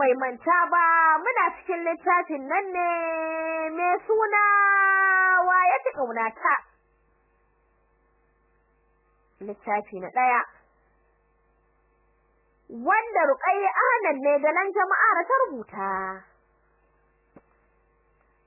bai manta ba muna cikin littafin nan ne mai suna wa ya ci ƙaunata? Littafi na ɗaya. Wanda Ruqayya Ahmad ne da nan jama'a ta rubuta.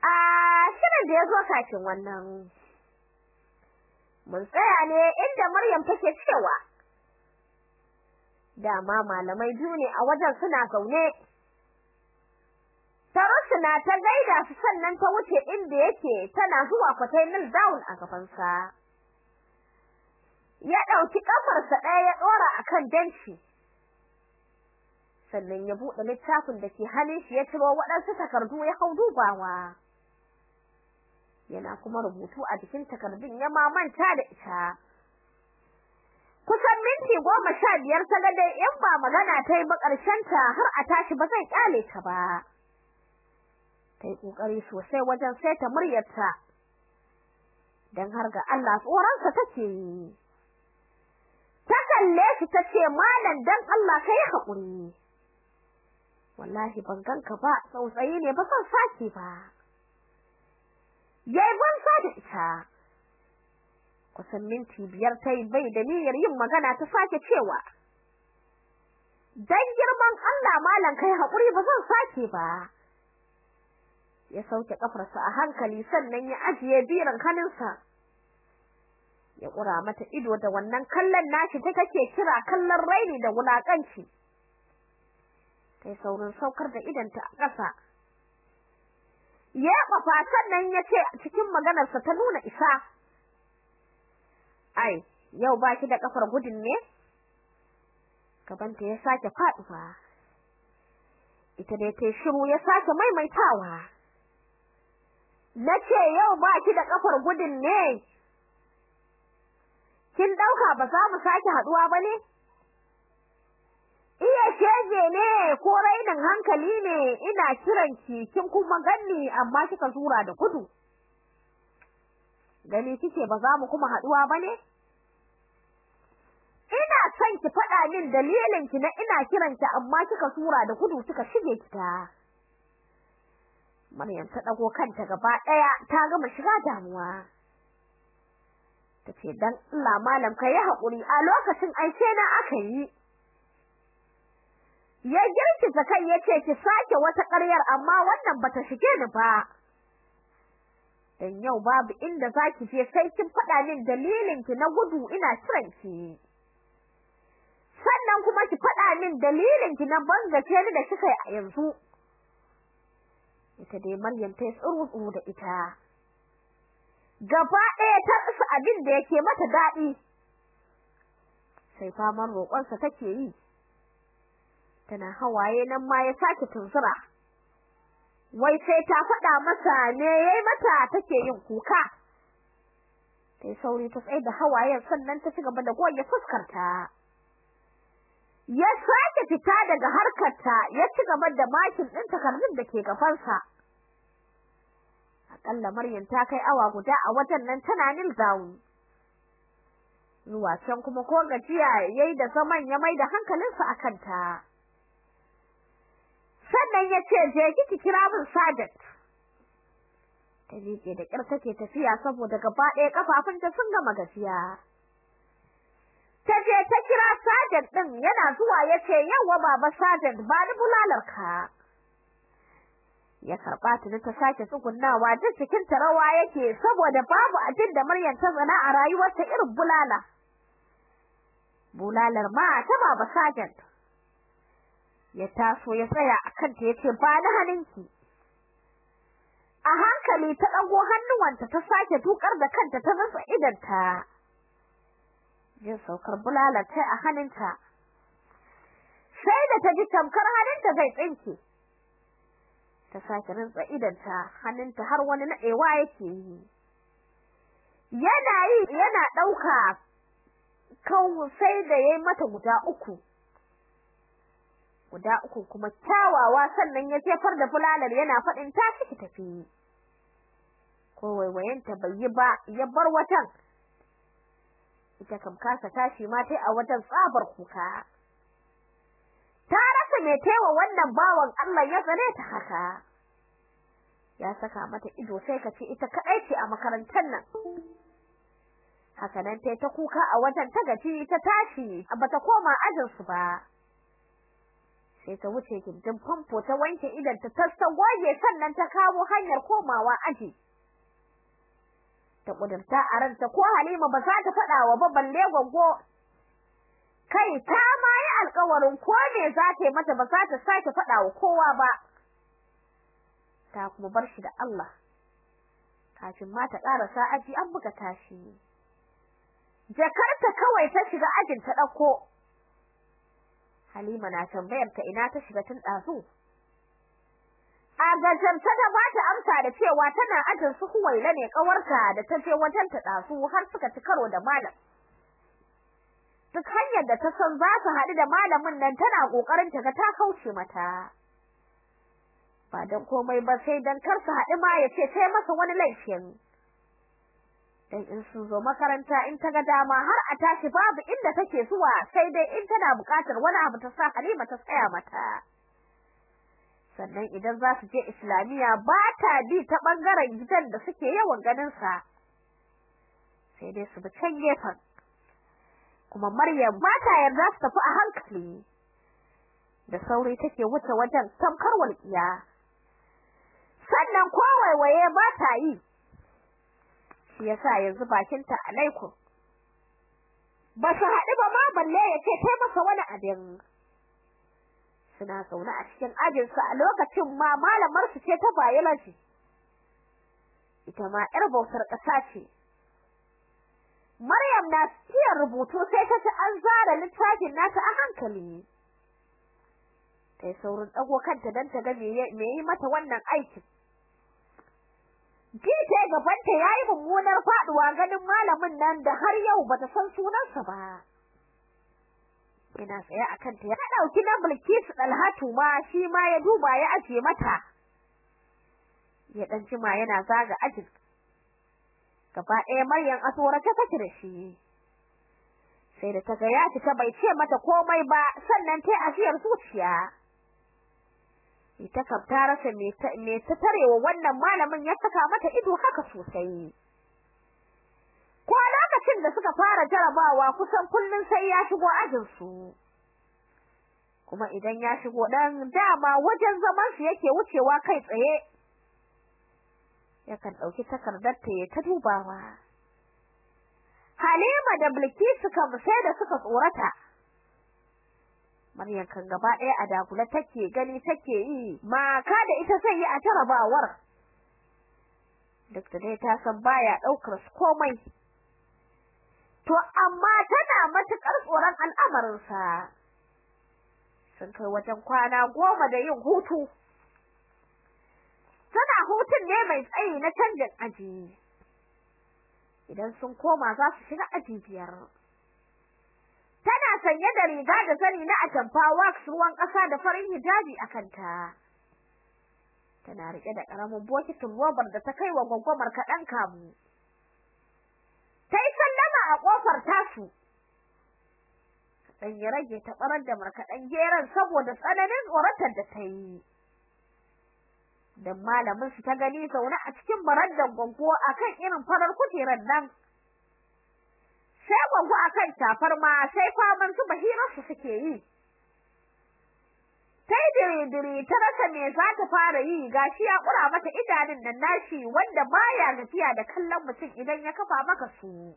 A shirin da ya zo kafin wannan mun tsaya ne inda Maryam take cewa dama malamai biyu ne a wajen suna zaune. Na ta gaida su sannan ta wuce inda yake tana zuwa kwatai nil down a gabansa. Ya ɗauki ƙafarsa ɗaya ya ɗora a kan benci. Sannan ya buɗe littafin da ke hannun shi ya ciro waɗansu takardu ya hau dubawa. Yana kuma rubutu a jikin takardun ya mamanta da ita. Kusan minti goma sha biyar ta ga dai in ba magana ta yi ba ta har a tashi ba zai ƙyale ta ba. Ta yi ƙoƙari sosai wajen saita muryarta don har ga Allah tsoronsa take yi. Ta kalle shi ta ce malam don Allah ka yi haƙuri. Wallahi ban ganka ba tsautsayi ne ba son sake ba. Yayi banza da ita. Kusan minti biyar ta yi bai da niyyar yin magana ta sake cewa. Dan girman Allah malam kai haƙuri ba zan sake ba. Ya sauke kafarsa a hankali sannan ya ajiye biran hannunsa. Ya kura mata ido da wannan kallon nashi ta kake kira kallon raini da wulakanci kai saurin saukar da idanta a ƙasa. Ya kafa sannan ya ce cikin maganarsa ta nuna isa. Ai yau ba ki da kafar gudun ne? Gabanta ya sake faɗuwa. Ita dai ta shiru ya sake maimaitawa. Nace yau ba ki da kafar gudun ne? Kin ɗauka ba za mu sake haɗuwa ba ne iya shege ne ko rainin hankali ne ina kiran ki kin kuma ganni amma kika zura da gudu. Gani kike ba za mu kuma haɗuwa ba ne ina son ki faɗa min dalilin ki na ina kiran ki amma kika zura da gudu kika shige kita Maryam ta dago kanta gaba ɗaya ta gama shiga damuwa. Tace dan Allah malam kai haƙuri a lokacin aice na aka yi. Ya girkiza kai ya ce ki sake wata ƙaryar amma wannan bata shige ni ba. Dan yau babu inda zaki je sai kin faɗa min dalilin ki na gudu ina kiran ki. Sannan kuma ki faɗa min dalilin ki na bangace ni da kika a yanzu. Ita dai Maryam ta tsuru tsuru da ita. Gaba ɗaya ta rasa abin da yake mata daɗi. Sai faman roƙonsa take yi. Tana hawaye nan ma ya sake tunzura. Wai sai ta faɗa masa ne yayi mata take yin kuka. Sai sauri ta tsaye da hawayen sannan ta ci gaba da goge fuskarta. Ya sake fita daga harkarta ya ci gaba da makin ɗin takardun da ke gabansa. Akalla Maryam ta kai awa guda a wajen nan tana nil zawu. Zuwa can kuma ko gajiya yayi da zaman ya mai da hankalinsa akan ta sannan ya ce je ki kira min Sadat. Ta da ƙyar take tafiya saboda gaba ɗaya kafafunta sun gama gajiya. Ta je ta kira Sadat din yana zuwa ya ce yawa baba Sadat ba ni bulalarka. Ya karɓa ta ta sake tsugunnawa duk cikin rawa yake saboda babu abin da Maryam ta zana a rayuwarta irin bulala. Bulalar ma ta baba Sadat ya taso ya tsaya akan ta ya ce ba ni haninki a hankali ta dago hannuwanta ta sake tukar da kanta ta nutsa idanta jin saukar bulala ta a hannunta. Sai da ta ji tamkar hannunta zai tsinke. Ta sake rantsa idanta hannunta har wani nadewa yake yi. Yana yi yana ɗauka kan sai da yayi mata guda uku. Guda uku kuma kyawawa sannan ya jefar da bulalar yana faɗin ta ciki tafi. Ko waiwayenta bai yi ba ya bar watan ita kam kasa tashi ma tai a wajen tsabar kuka. Ta rasa me taiwa wannan bawan Allah ya tsare ta haka. Ya saka mata ido sai ka ce ita kadai ce a makarantar nan. Haka nan tai ta kuka a wajen ta gaji ta tashi bata koma ajin su ba. Sai ta wuce gindin famfo ta wanke idan ta goge sannan ta kawo hanyar komawa aji. Ta kudurta a ranta ko Halima ba za ta faɗa wa ba balle gwaggo. Kai ta ma yi alƙawarin ko me za ta yi mata ba za ta sake faɗa wa kowa ba. Ta kuma bar shi da Allah. Kafin ma ta ƙarasa aji an buga tashi. Jakarta kawai ta shiga ajin ta ɗauko. Halima na tambayar ta ina ta shiga tun ɗazu. A gajanta ta ba ta amsa da cewa tana ajin su Huwaila ne kawarta da ta je wajen ta ɗazu har suka ci karo da malam. Duk hanyar da ta san za su haɗu da malamin nan tana ƙoƙarin ta ga ta kauce mata. Ba dan komai ba sai dan kar su haɗu ma ya ce sai masa wani laifin. Dan in sun zo makaranta in ta ga dama har a tashi babu inda take zuwa sai dai in tana buƙatar wani abu ta sa Halima ta tsaya mata. Sannan idan za su je islamiya ba ta bi ta ɓangaren gidan da suke yawan ganin sa sai dai su bi can gefen. Kuma Maryam ba ta yarda su tafi a hankali. Da sauri take wuce wajen tamkar walƙiya. Sannan ko waiwaye ba ta yi. Shi yasa yanzu bakinta alaikum. Ba su haɗu ba ma balle ya ce kai masa wani abin. Suna zaune a cikin ajinsu a lokacin ma malamar su ce ta biology. Ita ma yar bautar ƙasa ce. Maryam na iya rubutu sai ta ci an zara littafin nata a hankali. Kai saurin dago kanta dan ta ga me yi mata wannan aikin. Jita gabanta yayi mummunar faɗuwa ganin malamin nan da har yau bata san sunansa ba. Ina tsaye akan ta ya ɗauki na Bilkisu Dalhatu ma shi ma ya duba ya aje mata. Ya dan jima yana zaga ajin. Gaba ɗaya Maryam a tsorace take da shi. Sai da ta ga ya bai ce mata komai ba sannan tai afiyar zuciya. ita kam ta rasa me ta ta tarewa wannan malamin ya saka mata ido haka sosai da suka fara jarabawa kusan kullun sai ya shigo ajin su kuma idan ya shigo dan dama wajen zaman su yake wucewa kai tsaye. Yakan ɗauki takardar ta ya ta dubawa. Halima da Bilkisu kam sai da suka tsorata. Maryam kan gaba ɗaya a dakula take gani take yi ma ka da ita sai yi a tarabawar duk da dai ta san baya ɗaukar komai. To amma tana matuƙar tsoron al'amarinsa. Sun kai wajen kwana goma da yin hutu. Tana hutun ne mai tsayi na canjin aji. Idan sun koma za su shiga aji biyar. Tana sanye da riga da zani na atamfa wax ruwan ƙasa da farin hijabi a kanta. Tana riƙe da ƙaramin bokitin robar da ta kai wa gwaggwamar kaɗan kamu. A ƙofar tasu. Dan ya rage ta ɓarar da markaɗen geran saboda tsananin tsoratar da ta yi. Dan malamin su ta gani zaune a cikin barandar gwaggo akan irin farar kujerar nan. Sai gwaggo akan tafar ma sai faman su bahirar su suke yi. Sai dire-dire ta rasa me za ta fara yi. Gashi ya kura mata idanun nan nashi wanda baya gajiya da kallon mutum idan ya kafa maka su.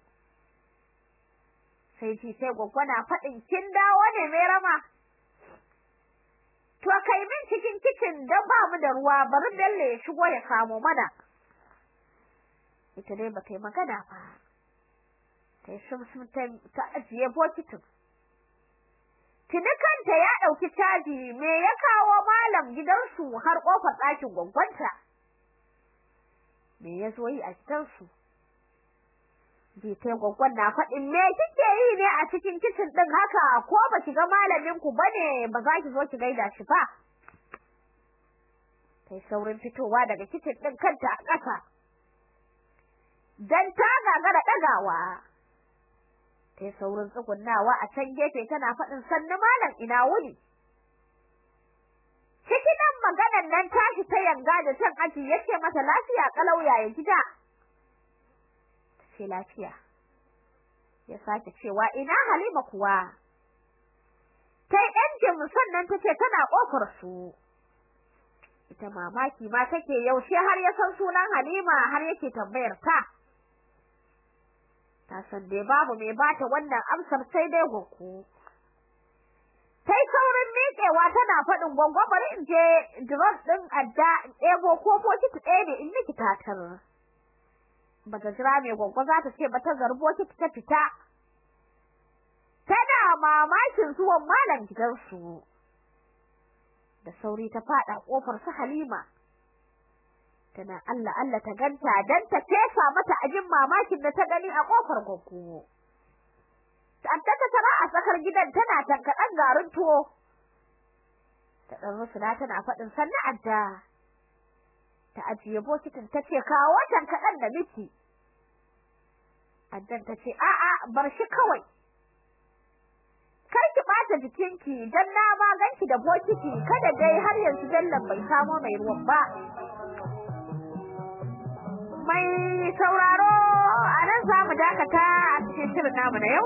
Sai ji sai gwaggo na faɗin kin dawo ne mai rama to kai min cikin kicin don ba mu da ruwa bari dalle ya shigo ya kamo mana ita dai ba kai magana ba sai sumsum ta ajiye bokitin Tuni kanta ya ɗauki caji me ya kawo malam gidansu har ƙofar ɗakin gwangwanta. Me ya zo yi a gidansu? Jitai gwangwan na faɗin me kike yi ne a cikin kicin ɗin haka ko ba ki ga malamin ku ba ne ba za ki zo ki gaida shi ba. Kai saurin fitowa daga kicin ɗin kanta a ƙasa. Dan ta gagara ɗagawa. tai saurin tsugunnawa a can gefe tana faɗin sannu malam ina wuni cikin nan maganan nan tashi ta yanga da can aji ya ce mata lafiya kalau ya gida sai lafiya. Ya sake cewa ina Halima kuwa? Sai ɗan jin sannan tace tana ƙofar su. Ita mamaki ma take yaushe har ya san sunan Halima har yake tambayar ta. Ta san dai babu mai bata wannan amsar sai dai gonku sai saurin miƙewa tana faɗin gwangwa bari in je drop ɗin adda ɗebo ko bokiti ɗaya ne in miki tatar. Bata jira mai gwangwa za ta ce ba ta zarbo ki ta fita tana mamakin zuwan malam gidansu da sauri ta faɗa ƙofar su Halima tana Allah Allah ta ganta dan ta kefa mata ajin mamakin da ta gani a ƙofar gwaggo Adda ta tara a tsakar gidan tana tankaɗan garin tuwo. Ta ɗan rusuna tana faɗin sannan adda. Ta ajiye bokitin ta ce kawo tankaɗan da miki. Addan ta ce a'a bar shi kawai. Kar ki ɓata jikinki dan na ma ganki da bokiti kada dai har yanzu Bello bai samo mai ruwan ba. Mai sauraro a nan za mu dakata a cikin shirin namu na yau.